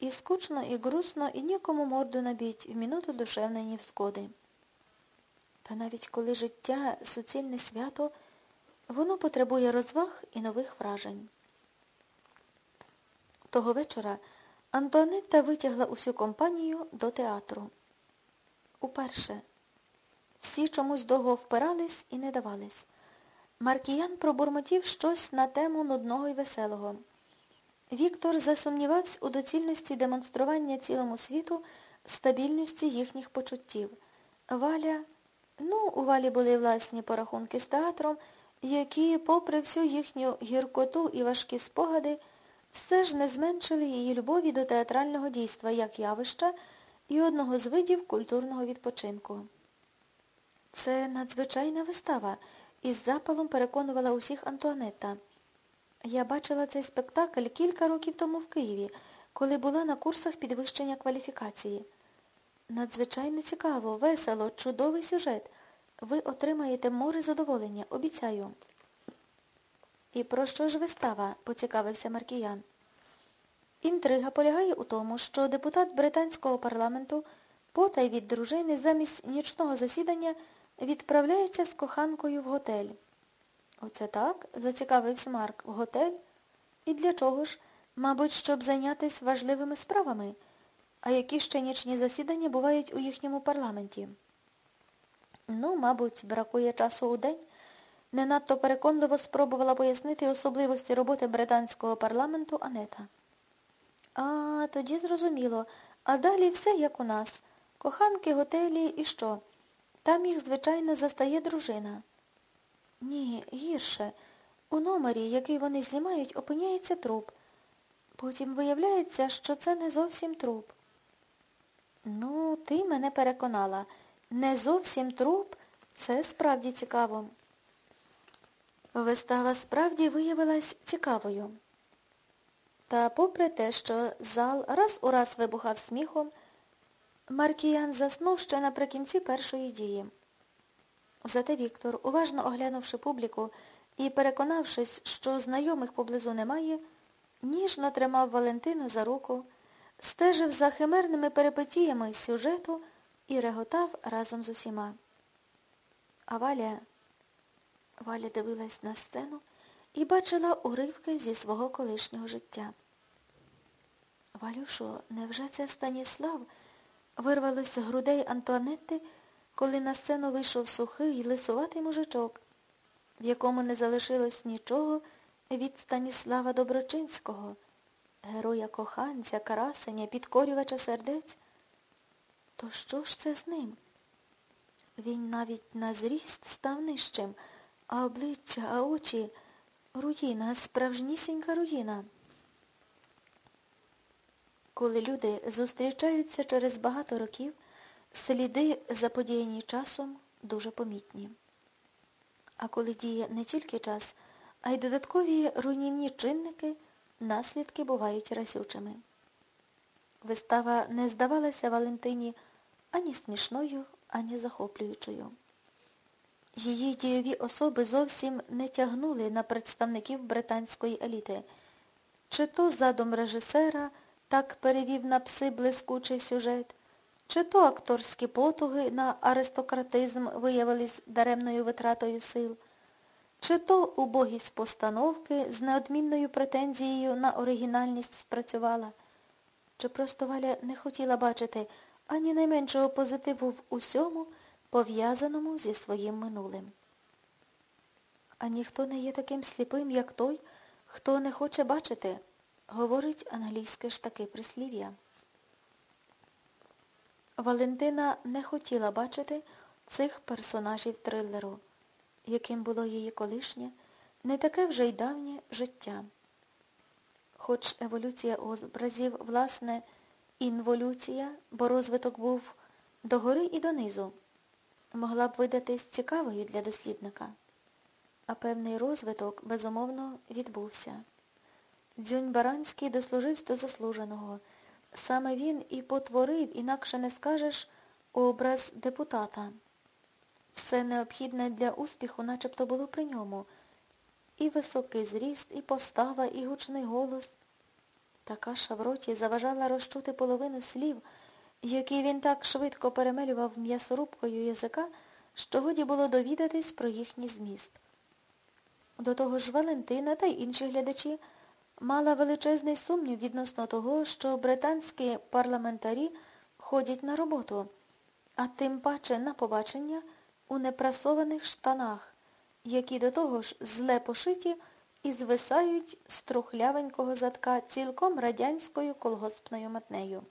І скучно, і грустно, і нікому морду набіть в минуту душевної невзгоди. Та навіть коли життя суцільне свято, воно потребує розваг і нових вражень. Того вечора Антуанетта витягла усю компанію до театру. Уперше. Всі чомусь довго впирались і не давались. Маркіян пробурмотів щось на тему нудного і веселого. Віктор засумнівався у доцільності демонстрування цілому світу стабільності їхніх почуттів. Валя, ну, у Валі були власні порахунки з театром, які, попри всю їхню гіркоту і важкі спогади, все ж не зменшили її любові до театрального дійства як явища і одного з видів культурного відпочинку. Це надзвичайна вистава, із запалом переконувала усіх Антуанетта. Я бачила цей спектакль кілька років тому в Києві, коли була на курсах підвищення кваліфікації. Надзвичайно цікаво, весело, чудовий сюжет. Ви отримаєте море задоволення, обіцяю. І про що ж вистава? поцікавився Маркіян. Інтрига полягає у тому, що депутат британського парламенту потай від дружини замість нічного засідання відправляється з коханкою в готель. Оце так? зацікавився Марк. В готель? І для чого ж? Мабуть, щоб зайнятися важливими справами. А які ще нічні засідання бувають у їхньому парламенті? Ну, мабуть, бракує часу у день. Не надто переконливо спробувала пояснити особливості роботи британського парламенту Анета. А, тоді зрозуміло. А далі все як у нас. Коханки, готелі і що? Там їх, звичайно, застає дружина. Ні, гірше. У номері, який вони знімають, опиняється труп. Потім виявляється, що це не зовсім труп. Ну, ти мене переконала. Не зовсім труп це справді цікаво. Вистава справді виявилась цікавою. Та попри те, що зал раз у раз вибухав сміхом, Маркіян заснув ще наприкінці першої дії. Зате Віктор, уважно оглянувши публіку і переконавшись, що знайомих поблизу немає, ніжно тримав Валентину за руку, стежив за химерними перипетіями сюжету і реготав разом з усіма. А Валя... Валя дивилась на сцену і бачила уривки зі свого колишнього життя. Валюшо, невже це Станіслав? Вирвалось з грудей Антуанетти, коли на сцену вийшов сухий, лисуватий мужичок, в якому не залишилось нічого від Станіслава Доброчинського, героя коханця, карасеня, підкорювача сердець. То що ж це з ним? Він навіть на зріст став нижчим, а обличчя, а очі руїна, справжнісінька руїна. Коли люди зустрічаються через багато років, сліди, заподіяні часом, дуже помітні. А коли діє не тільки час, а й додаткові руйнівні чинники, наслідки бувають разючими. Вистава не здавалася Валентині ані смішною, ані захоплюючою. Її дієві особи зовсім не тягнули на представників британської еліти. Чи то задум режисера так перевів на пси блискучий сюжет, чи то акторські потуги на аристократизм виявились даремною витратою сил, чи то убогість постановки з неодмінною претензією на оригінальність спрацювала, чи просто Валя не хотіла бачити ані найменшого позитиву в усьому, пов'язаному зі своїм минулим. А ніхто не є таким сліпим, як той, хто не хоче бачити, говорить англійське ж таки прислів'я. Валентина не хотіла бачити цих персонажів трилеру, яким було її колишнє, не таке вже й давнє життя. Хоч еволюція образів, власне, інволюція, бо розвиток був догори і донизу, могла б видатись цікавою для дослідника. А певний розвиток, безумовно, відбувся. Дзюнь Баранський дослужився до заслуженого. Саме він і потворив, інакше не скажеш, образ депутата. Все необхідне для успіху начебто було при ньому. І високий зріст, і постава, і гучний голос. Та каша в роті заважала розчути половину слів, які він так швидко перемелював м'ясорубкою язика, що годі було довідатись про їхній зміст. До того ж Валентина та інші глядачі мала величезний сумнів відносно того, що британські парламентарі ходять на роботу, а тим паче на побачення у непрасованих штанах, які до того ж зле пошиті і звисають з трухлявенького задка цілком радянською колгоспною матнею.